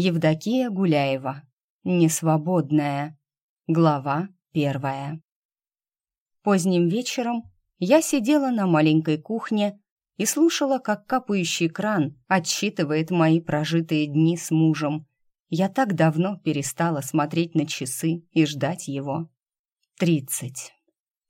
Евдокия Гуляева. Несвободная. Глава первая. Поздним вечером я сидела на маленькой кухне и слушала, как капающий кран отсчитывает мои прожитые дни с мужем. Я так давно перестала смотреть на часы и ждать его. Тридцать.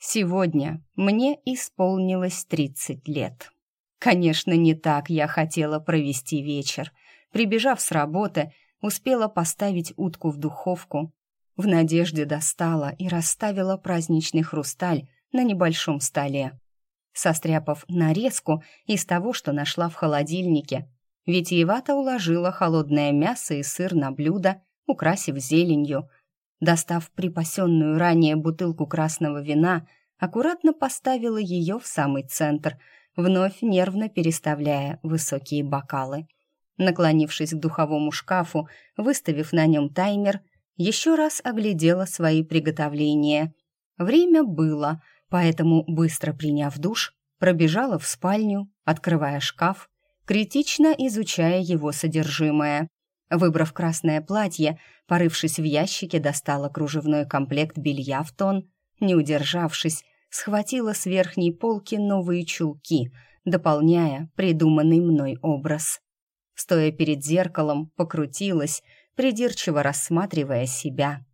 Сегодня мне исполнилось тридцать лет. Конечно, не так я хотела провести вечер. Прибежав с работы, успела поставить утку в духовку. В надежде достала и расставила праздничный хрусталь на небольшом столе. Состряпав нарезку из того, что нашла в холодильнике, витиевато уложила холодное мясо и сыр на блюдо, украсив зеленью. Достав припасенную ранее бутылку красного вина, аккуратно поставила ее в самый центр, вновь нервно переставляя высокие бокалы. Наклонившись к духовому шкафу, выставив на нем таймер, еще раз оглядела свои приготовления. Время было, поэтому, быстро приняв душ, пробежала в спальню, открывая шкаф, критично изучая его содержимое. Выбрав красное платье, порывшись в ящике, достала кружевной комплект белья в тон, не удержавшись, схватила с верхней полки новые чулки, дополняя придуманный мной образ. Стоя перед зеркалом, покрутилась, придирчиво рассматривая себя.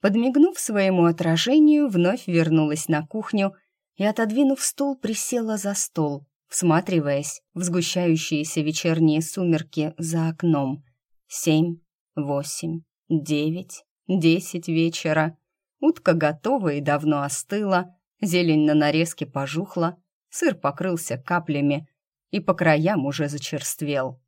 Подмигнув своему отражению, вновь вернулась на кухню и, отодвинув стул, присела за стол, всматриваясь в сгущающиеся вечерние сумерки за окном. Семь, восемь, девять, десять вечера. Утка готова и давно остыла, зелень на нарезке пожухла, сыр покрылся каплями и по краям уже зачерствел.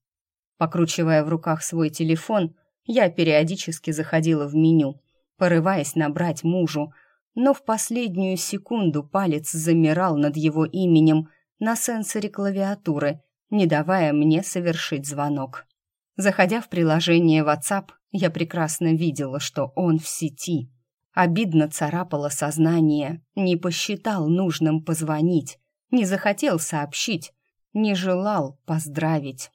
Покручивая в руках свой телефон, я периодически заходила в меню, порываясь набрать мужу, но в последнюю секунду палец замирал над его именем на сенсоре клавиатуры, не давая мне совершить звонок. Заходя в приложение WhatsApp, я прекрасно видела, что он в сети. Обидно царапало сознание, не посчитал нужным позвонить, не захотел сообщить, не желал поздравить.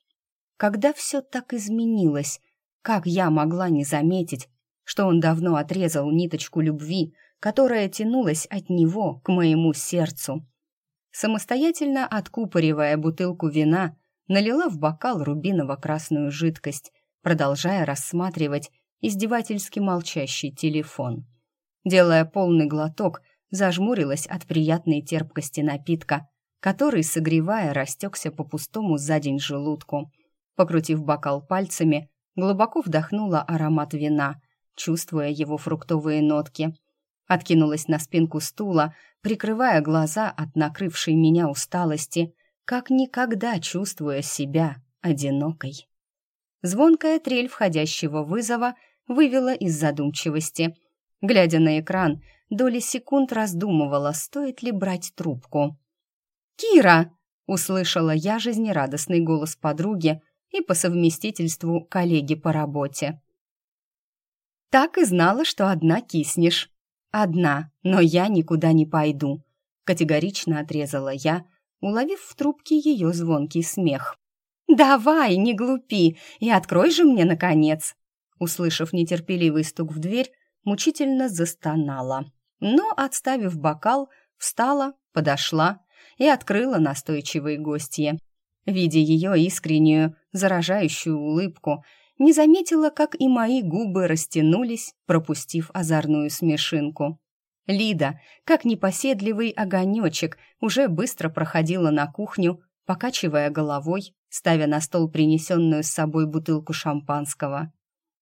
Когда все так изменилось, как я могла не заметить, что он давно отрезал ниточку любви, которая тянулась от него к моему сердцу. Самостоятельно откупоривая бутылку вина, налила в бокал рубиново-красную жидкость, продолжая рассматривать издевательски молчащий телефон. Делая полный глоток, зажмурилась от приятной терпкости напитка, который, согревая, растекся по пустому за день желудку. Покрутив бокал пальцами, глубоко вдохнула аромат вина, чувствуя его фруктовые нотки. Откинулась на спинку стула, прикрывая глаза от накрывшей меня усталости, как никогда чувствуя себя одинокой. Звонкая трель входящего вызова вывела из задумчивости. Глядя на экран, доли секунд раздумывала, стоит ли брать трубку. «Кира!» — услышала я жизнерадостный голос подруги и по совместительству коллеги по работе. «Так и знала, что одна киснешь». «Одна, но я никуда не пойду», — категорично отрезала я, уловив в трубке ее звонкий смех. «Давай, не глупи, и открой же мне, наконец!» Услышав нетерпеливый стук в дверь, мучительно застонала. Но, отставив бокал, встала, подошла и открыла настойчивые гостье. Видя ее искреннюю, заражающую улыбку, не заметила, как и мои губы растянулись, пропустив озорную смешинку. Лида, как непоседливый огонечек, уже быстро проходила на кухню, покачивая головой, ставя на стол принесенную с собой бутылку шампанского.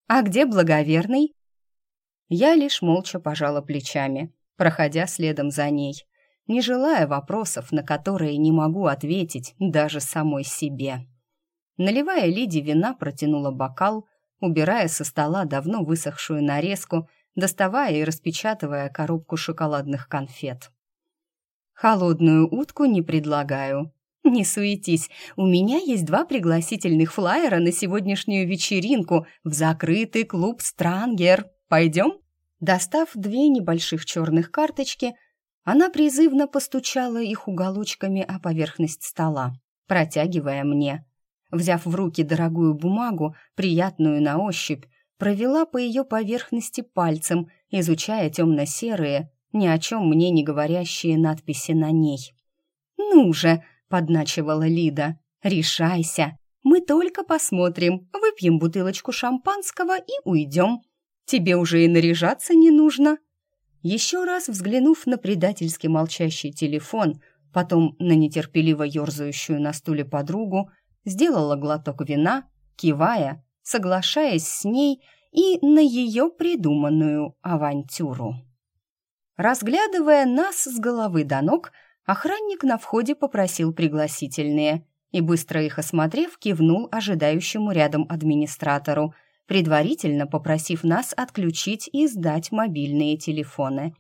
«А где благоверный?» Я лишь молча пожала плечами, проходя следом за ней, не желая вопросов, на которые не могу ответить даже самой себе. Наливая Лиде вина, протянула бокал, убирая со стола давно высохшую нарезку, доставая и распечатывая коробку шоколадных конфет. «Холодную утку не предлагаю. Не суетись, у меня есть два пригласительных флаера на сегодняшнюю вечеринку в закрытый клуб «Странгер». Пойдем?» Достав две небольших черных карточки, она призывно постучала их уголочками о поверхность стола, протягивая мне. Взяв в руки дорогую бумагу, приятную на ощупь, провела по ее поверхности пальцем, изучая темно-серые, ни о чем мне не говорящие надписи на ней. «Ну же!» — подначивала Лида. «Решайся! Мы только посмотрим, выпьем бутылочку шампанского и уйдем. Тебе уже и наряжаться не нужно». Еще раз взглянув на предательски молчащий телефон, потом на нетерпеливо ерзающую на стуле подругу, сделала глоток вина, кивая, соглашаясь с ней и на ее придуманную авантюру. Разглядывая нас с головы до ног, охранник на входе попросил пригласительные и, быстро их осмотрев, кивнул ожидающему рядом администратору, предварительно попросив нас отключить и сдать мобильные телефоны.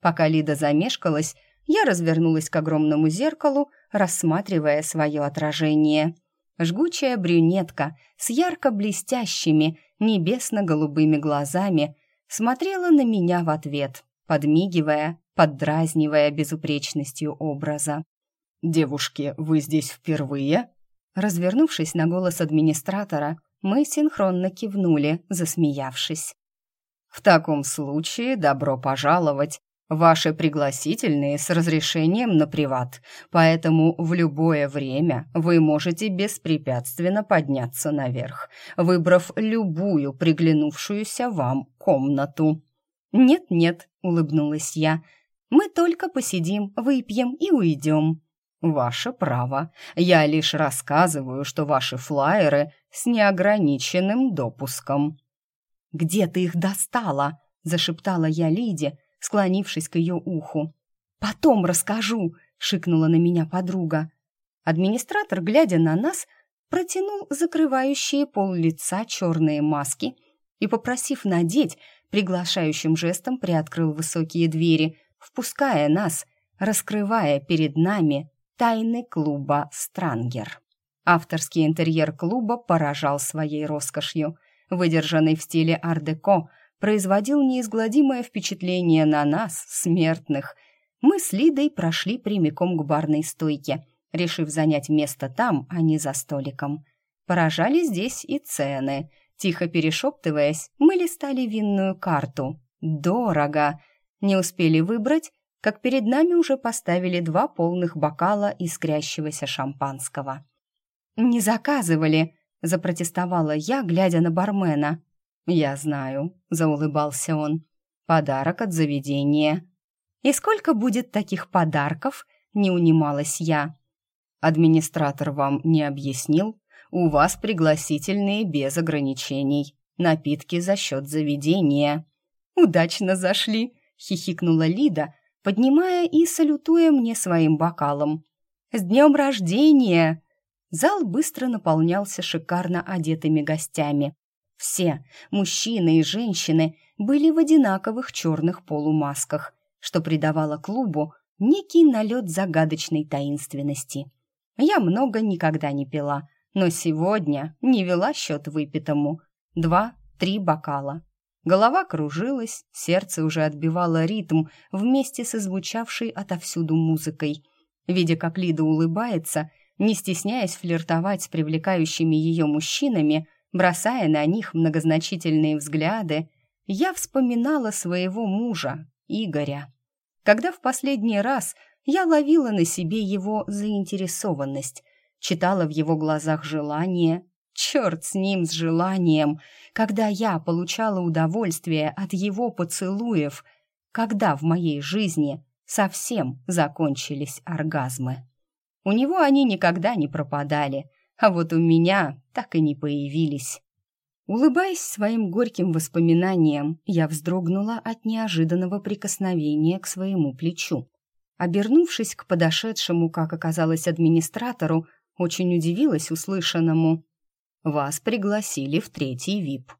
Пока Лида замешкалась, я развернулась к огромному зеркалу, рассматривая свое отражение. Жгучая брюнетка с ярко блестящими, небесно-голубыми глазами смотрела на меня в ответ, подмигивая, поддразнивая безупречностью образа. «Девушки, вы здесь впервые?» Развернувшись на голос администратора, мы синхронно кивнули, засмеявшись. «В таком случае добро пожаловать. Ваши пригласительные с разрешением на приват, поэтому в любое время вы можете беспрепятственно подняться наверх, выбрав любую приглянувшуюся вам комнату». «Нет-нет», — улыбнулась я, — «мы только посидим, выпьем и уйдем». «Ваше право. Я лишь рассказываю, что ваши флаеры с неограниченным допуском». «Где ты их достала?» — зашептала я Лиде, склонившись к ее уху. «Потом расскажу!» — шикнула на меня подруга. Администратор, глядя на нас, протянул закрывающие пол лица черные маски и, попросив надеть, приглашающим жестом приоткрыл высокие двери, впуская нас, раскрывая перед нами тайны клуба «Странгер». Авторский интерьер клуба поражал своей роскошью. Выдержанный в стиле ар-деко, производил неизгладимое впечатление на нас, смертных. Мы с Лидой прошли прямиком к барной стойке, решив занять место там, а не за столиком. Поражали здесь и цены. Тихо перешептываясь, мы листали винную карту. Дорого! Не успели выбрать, как перед нами уже поставили два полных бокала искрящегося шампанского. «Не заказывали», — запротестовала я, глядя на бармена. «Я знаю», — заулыбался он. «Подарок от заведения». «И сколько будет таких подарков?» — не унималась я. «Администратор вам не объяснил? У вас пригласительные без ограничений. Напитки за счет заведения». «Удачно зашли», — хихикнула Лида, поднимая и салютуя мне своим бокалом. «С днем рождения!» Зал быстро наполнялся шикарно одетыми гостями. Все, мужчины и женщины, были в одинаковых черных полумасках, что придавало клубу некий налет загадочной таинственности. Я много никогда не пила, но сегодня не вела счет выпитому. Два-три бокала. Голова кружилась, сердце уже отбивало ритм вместе с звучавшей отовсюду музыкой. Видя, как Лида улыбается, не стесняясь флиртовать с привлекающими ее мужчинами, бросая на них многозначительные взгляды, я вспоминала своего мужа, Игоря. Когда в последний раз я ловила на себе его заинтересованность, читала в его глазах желание, черт с ним, с желанием, когда я получала удовольствие от его поцелуев, когда в моей жизни совсем закончились оргазмы. У него они никогда не пропадали, а вот у меня так и не появились. Улыбаясь своим горьким воспоминаниям, я вздрогнула от неожиданного прикосновения к своему плечу. Обернувшись к подошедшему, как оказалось, администратору, очень удивилась услышанному. «Вас пригласили в третий ВИП».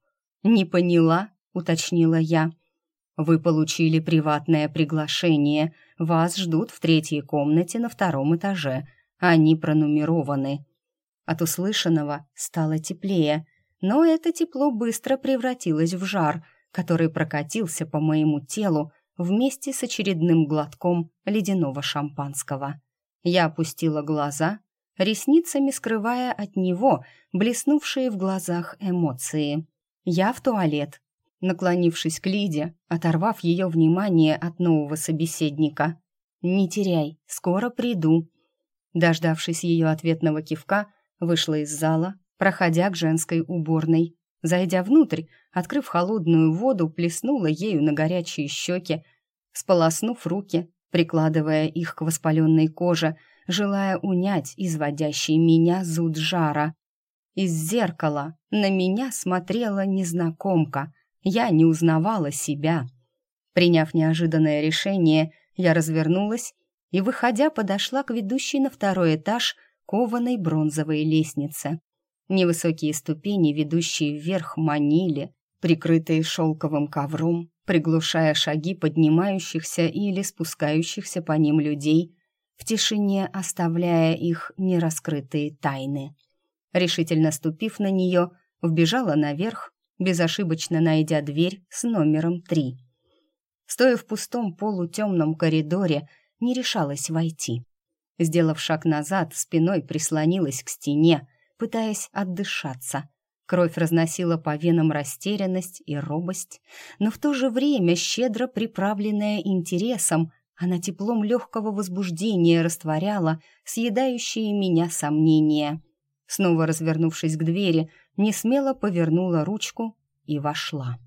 «Не поняла», — уточнила я. «Вы получили приватное приглашение. Вас ждут в третьей комнате на втором этаже. Они пронумерованы». От услышанного стало теплее, но это тепло быстро превратилось в жар, который прокатился по моему телу вместе с очередным глотком ледяного шампанского. Я опустила глаза, ресницами скрывая от него блеснувшие в глазах эмоции. «Я в туалет», наклонившись к Лиде, оторвав ее внимание от нового собеседника. «Не теряй, скоро приду». Дождавшись ее ответного кивка, вышла из зала, проходя к женской уборной. Зайдя внутрь, открыв холодную воду, плеснула ею на горячие щеки, сполоснув руки, прикладывая их к воспаленной коже, желая унять изводящий меня зуд жара. Из зеркала на меня смотрела незнакомка. Я не узнавала себя. Приняв неожиданное решение, я развернулась и, выходя, подошла к ведущей на второй этаж кованой бронзовой лестнице. Невысокие ступени, ведущие вверх, манили, прикрытые шелковым ковром, приглушая шаги поднимающихся или спускающихся по ним людей, в тишине оставляя их нераскрытые тайны. Решительно ступив на нее, вбежала наверх, безошибочно найдя дверь с номером три. Стоя в пустом полутемном коридоре, не решалась войти. Сделав шаг назад, спиной прислонилась к стене, пытаясь отдышаться. Кровь разносила по венам растерянность и робость, но в то же время, щедро приправленная интересом, она теплом легкого возбуждения растворяла съедающие меня сомнения. Снова развернувшись к двери, не смело повернула ручку и вошла.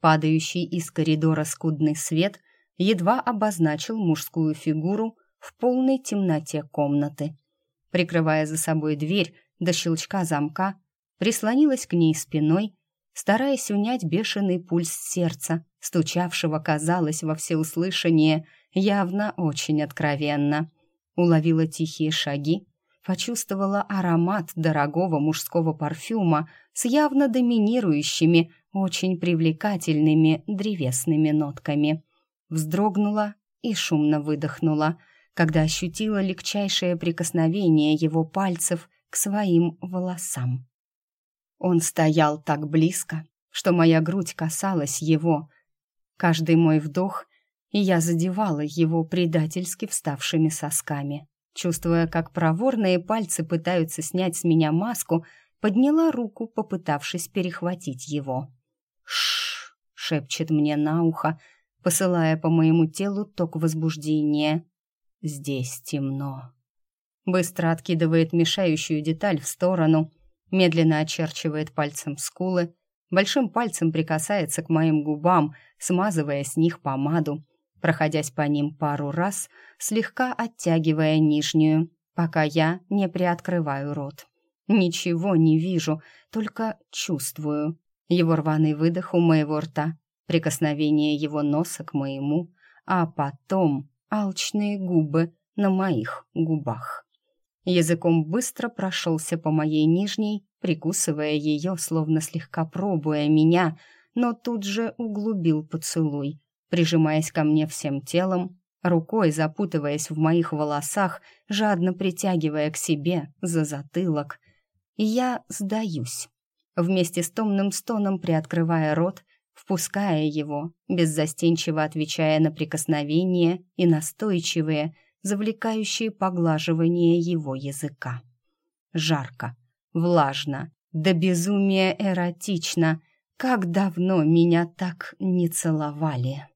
Падающий из коридора скудный свет едва обозначил мужскую фигуру в полной темноте комнаты. Прикрывая за собой дверь, до щелчка замка, прислонилась к ней спиной, стараясь унять бешеный пульс сердца, стучавшего, казалось, во всеуслышание, явно очень откровенно. Уловила тихие шаги, почувствовала аромат дорогого мужского парфюма с явно доминирующими, очень привлекательными древесными нотками. Вздрогнула и шумно выдохнула, когда ощутила легчайшее прикосновение его пальцев к своим волосам. Он стоял так близко, что моя грудь касалась его. Каждый мой вдох, и я задевала его предательски вставшими сосками. Чувствуя, как проворные пальцы пытаются снять с меня маску, подняла руку, попытавшись перехватить его. «Шш!» — шепчет мне на ухо, посылая по моему телу ток возбуждения. «Здесь темно» быстро откидывает мешающую деталь в сторону, медленно очерчивает пальцем скулы, большим пальцем прикасается к моим губам, смазывая с них помаду, проходясь по ним пару раз, слегка оттягивая нижнюю, пока я не приоткрываю рот. Ничего не вижу, только чувствую. Его рваный выдох у моего рта, прикосновение его носа к моему, а потом алчные губы на моих губах. Языком быстро прошелся по моей нижней, прикусывая ее, словно слегка пробуя меня, но тут же углубил поцелуй, прижимаясь ко мне всем телом, рукой запутываясь в моих волосах, жадно притягивая к себе за затылок. я сдаюсь. Вместе с томным стоном приоткрывая рот, впуская его, беззастенчиво отвечая на прикосновения и настойчивые, завлекающие поглаживание его языка. Жарко, влажно, до безумия эротично. Как давно меня так не целовали.